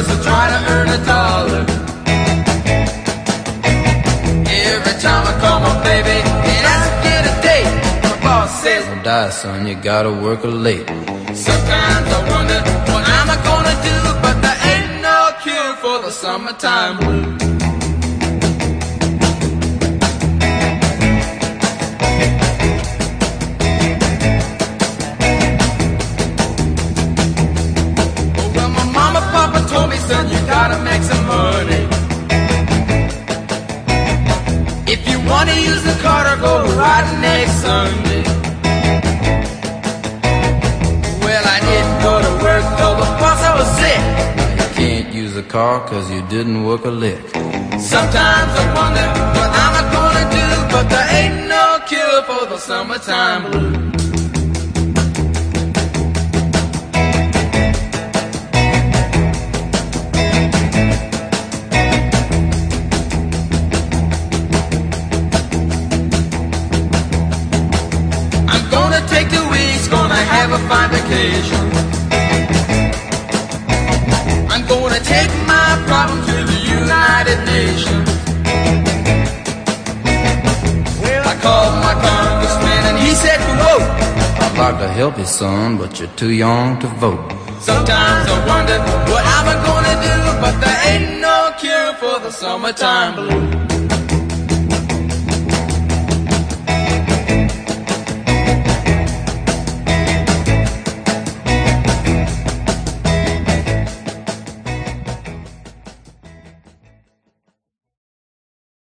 just trying to earn a dollar. Every time I call my baby and ask to get a date, my boss says, Don't die, son, you gotta work late. Sometimes I wonder what am I gonna do, but there ain't no cure for the summertime blues. Son, you gotta make some money. If you wanna use the car to go riding next Sunday. Well, I didn't go to work though because I was sick. You can't use a car cause you didn't work a lick. Sometimes I wonder what I'm gonna do, but there ain't no cure for the summertime blues. Have a fine vacation. I'm gonna take my problem to the United Nations. Well, I called my congressman and he said, whoa. I'd like to help you, son, but you're too young to vote. Sometimes I wonder what I'm I gonna do, but there ain't no cure for the summertime blues.